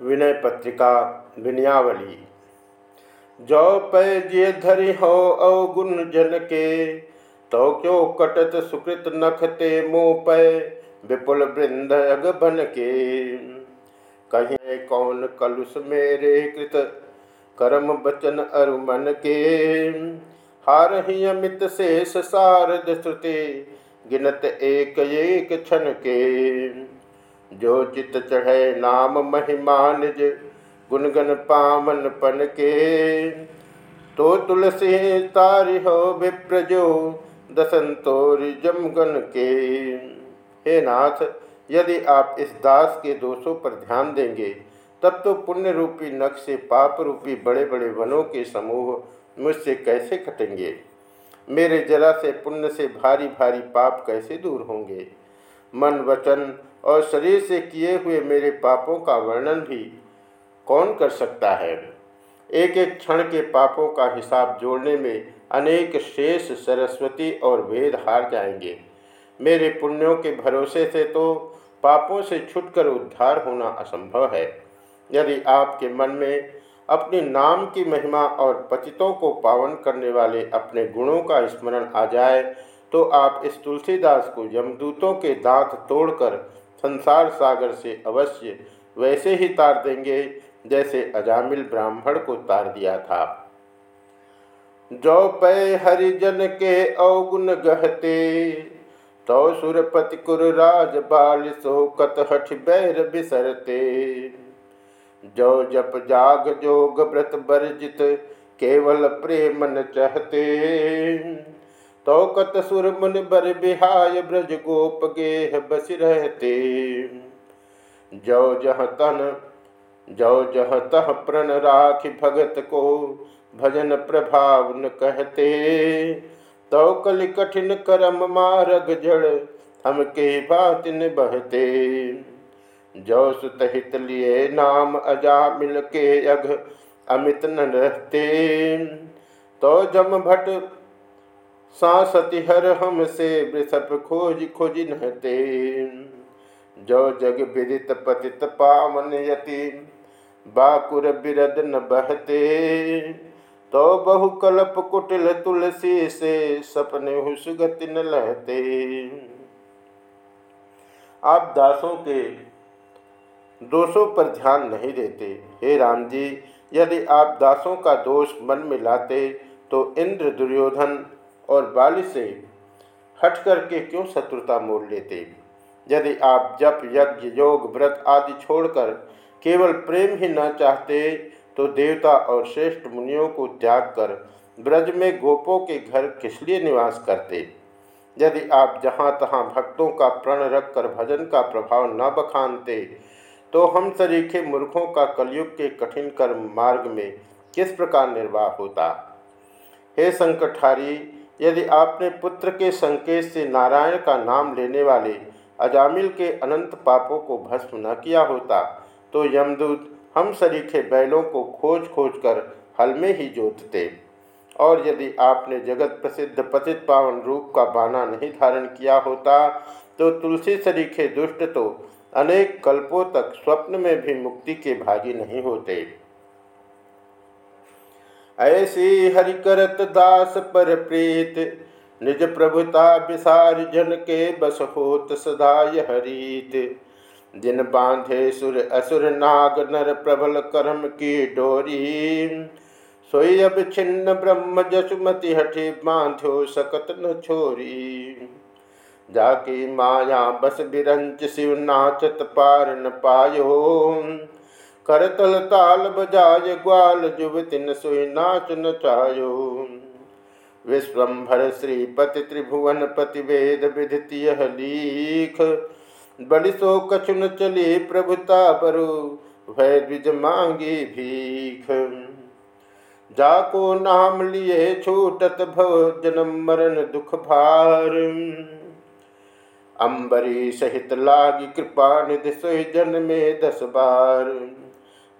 विनय पत्रिका, विनयावली। जो पै जे धरि हो अवगुण जन के तो क्यों कटत सुकृत नखते मोह पै, विपुल वृंद अग बन के कहीं कौन कलुष मेरे कृत, कर्म बचन अरु मन के। हार ही अमित शेष सारद श्रुति गिनत एक एक क्षण के। जो चित चढ़े नाम महिमा निज, गुनगन पावन पन के। तो तुलसी तारि हो विप्रजो दसंतोर जमगन के। हे नाथ, यदि आप इस दास के दोषों पर ध्यान देंगे, तब तो पुण्य रूपी नख से पाप रूपी बड़े बड़े वनों के समूह मुझसे कैसे कटेंगे मेरे जरा से पुण्य से भारी भारी पाप कैसे दूर होंगे? मन वचन और शरीर से किए हुए मेरे पापों का वर्णन भी कौन कर सकता है? एक एक क्षण के पापों का हिसाब जोड़ने में अनेक शेष सरस्वती और वेद हार जाएँगे। मेरे पुण्यों के भरोसे से तो पापों से छुटकर उद्धार होना असंभव है। यदि आपके मन में अपने नाम की महिमा और पतितों को पावन करने वाले अपने गुणों का स्मरण आ जाए तो आप इस तुलसीदास को यमदूतों के दांत तोड़कर संसार सागर से अवश्य वैसे ही तार देंगे जैसे अजामिल ब्राह्मण को तार दिया था। जो पै हरिजन के अवगुण गहते तो सुरपति कुर राज बाल सो कत हठ बैर बिसरते। जो जप जाग जोग व्रत बरजित केवल प्रेम न चाहते। तो कत सुर मुन बर बिहाय ब्रज गोप गेह बस रहते। जो जह तन, जो जह तह प्रण राखि भगत को भजन प्रभाव न कहते। तो कल कठिन करम मारग जड़ हम के बात न बहते। जौ सुतहित लिए नाम अजा मिल के अघ अमित न रहते। तो जम भट सांसति हर हमसे वृषभ खोज खोज नहते। जो जग विदित पतित पावन यति, बाकुर बिरद न बहते। तो बहु कलप कुटिल तुलसी से सपने हुसगति न लहते। आप दासों के दोषों पर ध्यान नहीं देते। हे राम जी, यदि आप दासों का दोष मन में लाते तो इंद्र दुर्योधन और बाली से हट करके क्यों शत्रुता मोड़ लेते? यदि आप जप, यज्ञ, योग, व्रत आदि छोड़कर केवल प्रेम ही न चाहते तो देवता और श्रेष्ठ मुनियों को त्याग कर ब्रज में गोपों के घर किस लिए निवास करते? यदि आप जहाँ तहाँ भक्तों का प्रण रखकर भजन का प्रभाव न बखानते तो हम सरीखे मूर्खों का कलयुग के कठिन कर्म मार्ग में किस प्रकार निर्वाह होता? हे संकटारी यदि आपने पुत्र के संकेत से नारायण का नाम लेने वाले अजामिल के अनंत पापों को भस्म न किया होता तो यमदूत हम सरीखे बैलों को खोज खोज कर हल में ही जोतते। और यदि आपने जगत प्रसिद्ध पतित पावन रूप का बाना नहीं धारण किया होता तो तुलसी सरीखे दुष्ट तो अनेक कल्पों तक स्वप्न में भी मुक्ति के भागी नहीं होते। ऐसी हरिकरत दास पर प्रीत। निज प्रभुता विसार जन के बस होत सदाय हरीत दिन बांधे सुर असुर नाग नर प्रबल कर्म की डोरी। सोई अब छिन्न ब्रह्म जसुमति हठी बांध्यो सकत न छोरी। जाकी माया बस बिरंच शिव नाचत पार न पायो। करतल ताल बजाय ग्वाल जुवतिन सोई नाच नचायो विश्वभर श्रीपति त्रिभुवन पति वेद विधि लीख। बड़ि सो कछुन चली प्रभुता बरु भय द्विज मांगी भीख। जाको नाम लिए छूटत भव जन्म मरण दुख भार। अम्बरी सहित लागी कृपा निधि सोई जन में दस बार।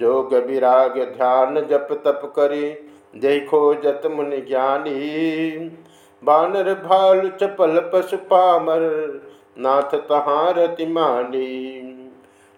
जोग विराग ध्यान जप तप करी, देखो जत मुनि ज्ञानी। बानर भाल चपल पशु पामर, नाथ तहाँ रति मानी।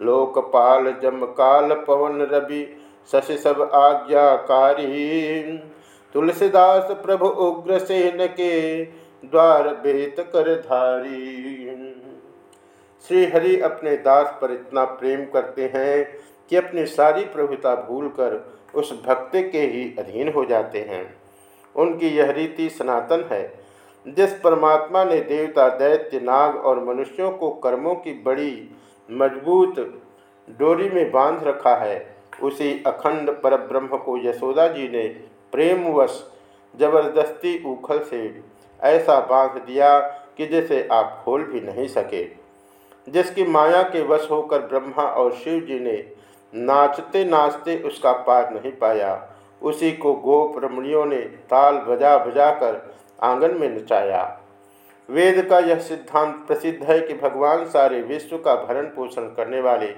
लोकपाल जम काल पवन रवि, शशि सब आज्ञाकारी। तुलसीदास प्रभु उग्र उग्रसेन के द्वार बेत कर धारी। श्री हरि अपने दास पर इतना प्रेम करते हैं कि अपनी सारी प्रभुता भूलकर उस भक्त के ही अधीन हो जाते हैं। उनकी यह रीति सनातन है, जिस परमात्मा ने देवता, दैत्य, नाग और मनुष्यों को कर्मों की बड़ी, मज़बूत डोरी में बाँध रखा है, उसी अखंड परब्रह्म को यशोदा जी ने प्रेमवश, ज़बरदस्ती उखल से ऐसा बाँध दिया कि जिसे आप खोल भी नहीं सके। जिसकी माया के वश होकर ब्रह्मा और शिव जी ने नाचते नाचते उसका पार नहीं पाया। उसी को गोप रमणियों ने ताल बजा बजा कर आँगन में नचाया। वेद का यह सिद्धांत प्रसिद्ध है कि भगवान सारे विश्व का भरण पोषण करने वाले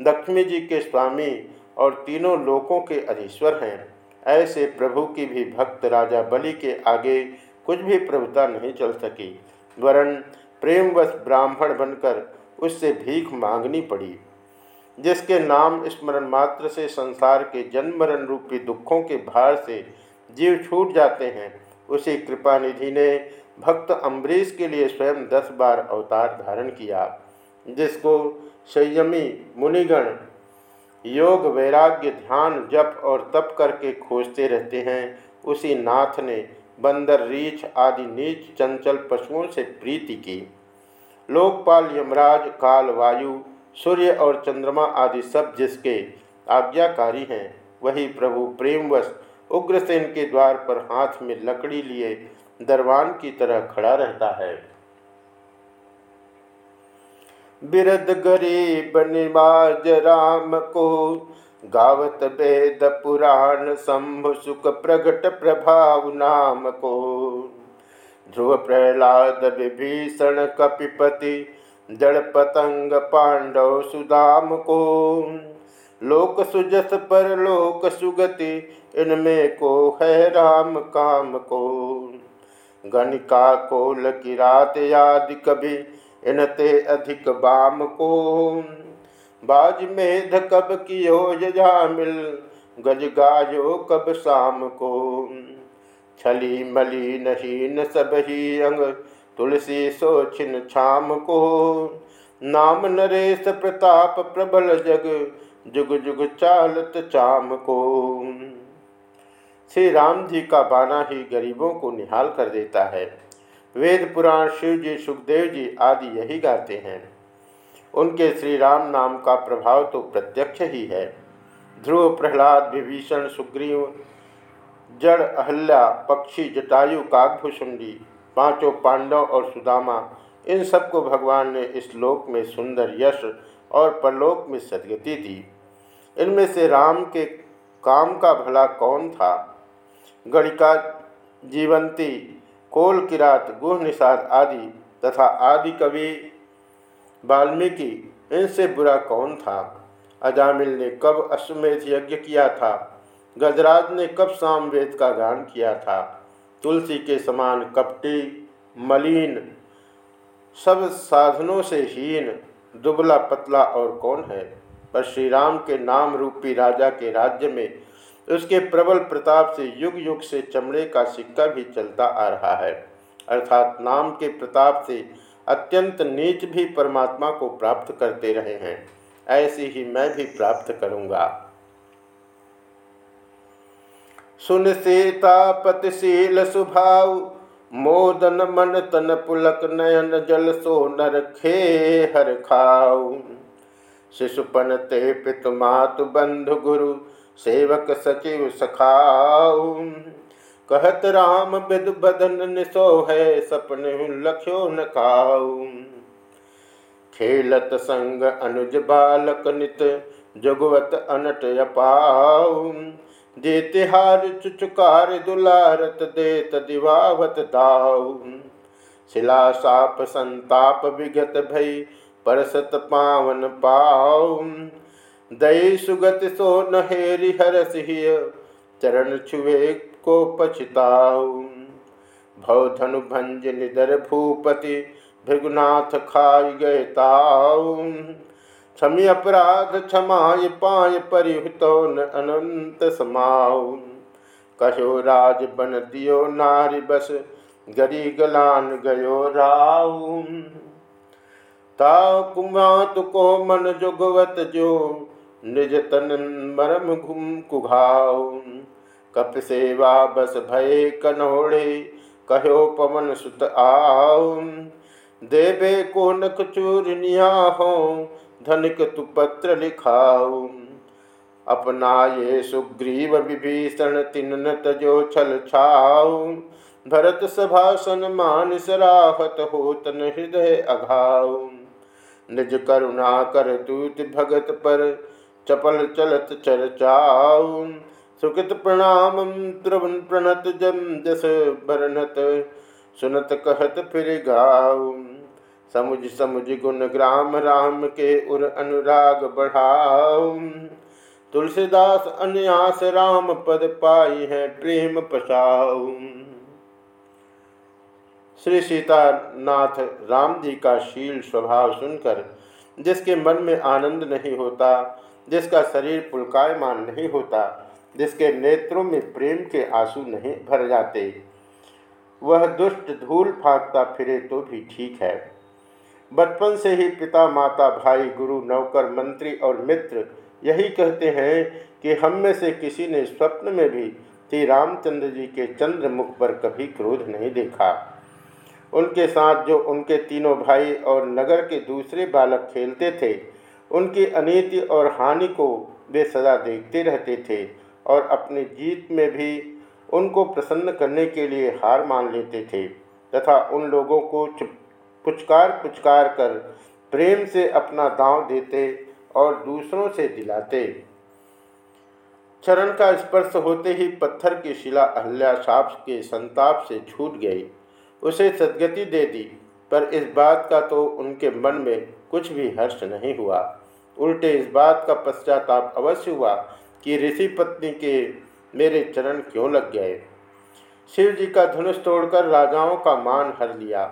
लक्ष्मी जी के स्वामी और तीनों लोकों के अधीश्वर हैं। ऐसे प्रभु की भी भक्त राजा बलि के आगे कुछ भी प्रभुता नहीं चल सकी। वरण प्रेमवश ब्राह्मण बनकर उससे भीख मांगनी पड़ी। जिसके नाम स्मरण मात्र से संसार के जन्म मरण रूपी दुखों के भार से जीव छूट जाते हैं, उसी कृपा निधि ने भक्त अम्बरीश के लिए स्वयं दस बार अवतार धारण किया, जिसको संयमी, मुनिगण, योग, वैराग्य, ध्यान, जप और तप करके खोजते रहते हैं, उसी नाथ ने बंदर, रीछ आदि नीच चंचल पशुओं से प्रीति की। लोकपाल यमराज, काल, वायु सूर्य और चंद्रमा आदि सब जिसके आज्ञाकारी हैं, वही प्रभु प्रेमवश उग्रसेन के द्वार पर हाथ में लकड़ी लिए दरबान की तरह खड़ा रहता है। बिरद गरीब निवाज राम को गावत वेद पुराण शंभु सुख प्रगट प्रभाव नाम को। ध्रुव प्रहलाद विभीषण कपिपति जड़ पतंग पांडव सुदाम को। लोक सुजस पर लोक सुगति, इनमें को है राम काम को। गणिका की रात याद कभी, इनते अधिक बाम को। बाज मेध कब कियो मिल गज गायो कब शाम को। छली मली नहीन सब ही अंग तुलसी सोचिन छाम को। नाम नरेश प्रताप प्रबल जग, जुग जुग चालत चाम को। श्री राम जी का बाना ही गरीबों को निहाल कर देता है। वेद पुराण, शिव जी, सुखदेव जी आदि यही गाते हैं। उनके श्री राम नाम का प्रभाव तो प्रत्यक्ष ही है। ध्रुव, प्रहलाद, विभीषण, सुग्रीव, जड़, अहल्या, पक्षी, जटायु काकभूषुंडी पाँचों पांडव और सुदामा, इन सबको भगवान ने इस लोक में सुंदर यश और परलोक में सदगति दी। इनमें से राम के काम का भला कौन था? गणिका, जीवंती, कोल किरात, गुह निषाद आदि तथा आदि कवि, वाल्मीकि, इनसे बुरा कौन था? अजामिल ने कब अश्वमेध यज्ञ किया था? गजराज ने कब सामवेद का गान किया था? तुलसी के समान कपटी, मलिन, सब साधनों से हीन, दुबला पतला और कौन है? पर श्री राम के नाम रूपी राजा के राज्य में उसके प्रबल प्रताप से युग युग से चमड़े का सिक्का भी चलता आ रहा है। अर्थात नाम के प्रताप से अत्यंत नीच भी परमात्मा को प्राप्त करते रहे हैं। ऐसी ही मैं भी प्राप्त करूँगा। सुन सीतापतिशील सुभाव मोदन मन तन पुलक नयन जल सो नर खे हर खाऊ। शिशुपन ते पित मातु बंधु गुरु, सेवक सचिव सखाऊ। कहत राम विद बदन निसो है सपने लख्यो न खाऊ। खेलत संग अनुज बालक नित, जुगवत अनट अपाऊ। देतिहार चुचुकार दुलारत देत दिवावत दाऊ। शिला साप संताप विगत भई परसत पावन पाऊ। दई सुगत सो नहेरि हर सिहिय चरण छुए को भव धनु भंज निदर भूपति भृगुनाथ खाई गए ताऊ। क्षमी अपराध क्षमाय पाय परिहितो अनंत समाओ कहो राज बन दियो नारी बस, गरी गलान गयो राऊ। ता कुमात को मन जुगवत जो, निज तन मरम घुम कुघाऊ। कप सेवा बस भय कनोड़े कहो पवन सुत आओ देवे को नक चूरनिया हो धनिक तु पत्र लिखाऊ। अपना ये सुग्रीव विभीषण तिन तजो छल छाऊ। भरत सभासन मान सराहत हो तन हृदय अघाऊ। निज करुणा कर दूत भगत पर चपल चलत चर्चाऊ। सुकृत प्रणाम द्रवन प्रणत जम जस बरनत सुनत कहत फिर गाऊ। समुझ समुझ गुण ग्राम राम के उर अनुराग बढ़ाऊ। तुलसीदास अन्यास राम पद पाई है प्रेम पसाऊ। श्री सीतानाथ राम जी का शील स्वभाव सुनकर, जिसके मन में आनंद नहीं होता, जिसका शरीर पुलकायमान नहीं होता, जिसके नेत्रों में प्रेम के आँसू नहीं भर जाते, वह दुष्ट धूल फाकता फिरे तो भी ठीक है। बचपन से ही पिता, माता, भाई, गुरु, नौकर, मंत्री और मित्र यही कहते हैं कि हम में से किसी ने स्वप्न में भी श्री रामचंद्र जी के चंद्र मुख पर कभी क्रोध नहीं देखा। उनके साथ जो उनके तीनों भाई और नगर के दूसरे बालक खेलते थे, उनकी अनीति और हानि को वे सदा देखते रहते थे और अपनी जीत में भी उनको प्रसन्न करने के लिए हार मान लेते थे तथा उन लोगों को पुचकार पुचकार कर प्रेम से अपना दांव देते और दूसरों से दिलाते। चरण का स्पर्श होते ही पत्थर की शिला अहल्या साप के संताप से छूट गई। उसे सदगति दे दी, पर इस बात का तो उनके मन में कुछ भी हर्ष नहीं हुआ। उल्टे इस बात का पश्चाताप अवश्य हुआ कि ऋषि पत्नी के मेरे चरण क्यों लग गए? शिव जी का धनुष तोड़कर राजाओं का मान हर लिया।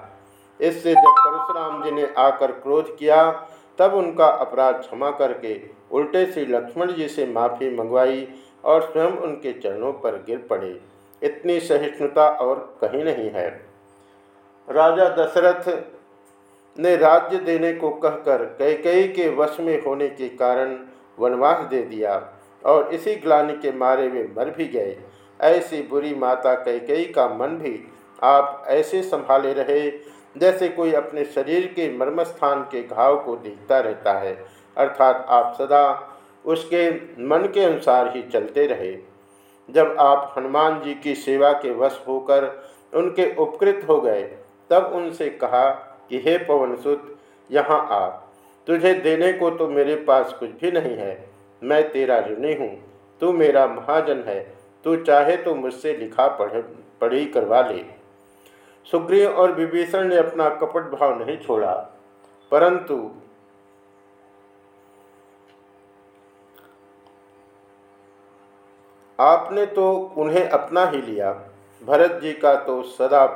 इससे जब परशुराम जी ने आकर क्रोध किया, तब उनका अपराध क्षमा करके उल्टे श्री लक्ष्मण जी से माफ़ी मंगवाई और स्वयं उनके चरणों पर गिर पड़े। इतनी सहिष्णुता और कहीं नहीं है। राजा दशरथ ने राज्य देने को कहकर कैकई के वश में होने के कारण वनवास दे दिया और इसी ग्लानि के मारे वे मर भी गए। ऐसी बुरी माता कैकई का मन भी आप ऐसे संभाले रहे जैसे कोई अपने शरीर के मर्मस्थान के घाव को देखता रहता है, अर्थात आप सदा उसके मन के अनुसार ही चलते रहे। जब आप हनुमान जी की सेवा के वश होकर उनके उपकृत हो गए, तब उनसे कहा कि, हे पवनसुत, यहाँ आ। तुझे देने को तो मेरे पास कुछ भी नहीं है। मैं तेरा ऋणी हूँ। तू मेरा महाजन है। तू चाहे तो मुझसे लिखा पढ़, पढ़ी करवा ले। सुग्रीव और विभीषण ने अपना कपट भाव नहीं छोड़ा, परंतु आपने तो उन्हें अपना ही लिया। भरत जी का तो सदा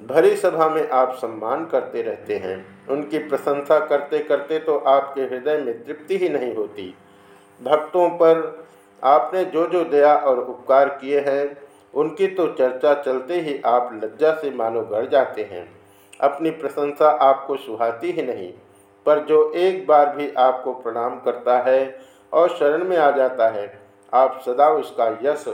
भरी सभा में आप सम्मान करते रहते हैं। उनकी प्रशंसा करते करते तो आपके हृदय में तृप्ति ही नहीं होती। भक्तों पर आपने जो जो दया और उपकार किए हैं उनकी तो चर्चा चलते ही आप लज्जा से मानो गढ़ जाते हैं। अपनी प्रशंसा आपको सुहाती ही नहीं, पर जो एक बार भी आपको प्रणाम करता है और शरण में आ जाता है, आप सदा उसका यश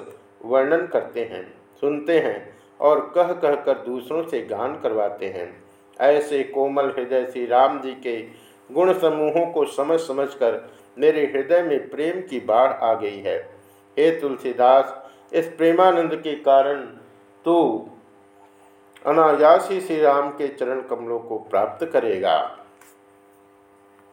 वर्णन करते हैं, सुनते हैं और कह कह कर दूसरों से गान करवाते हैं। ऐसे कोमल हृदय श्री राम जी के गुण समूहों को समझ समझकर मेरे हृदय में प्रेम की बाढ़ आ गई है। हे तुलसीदास इस प्रेमानंद के कारण तू अनायासी ही श्री राम के चरण कमलों को प्राप्त करेगा।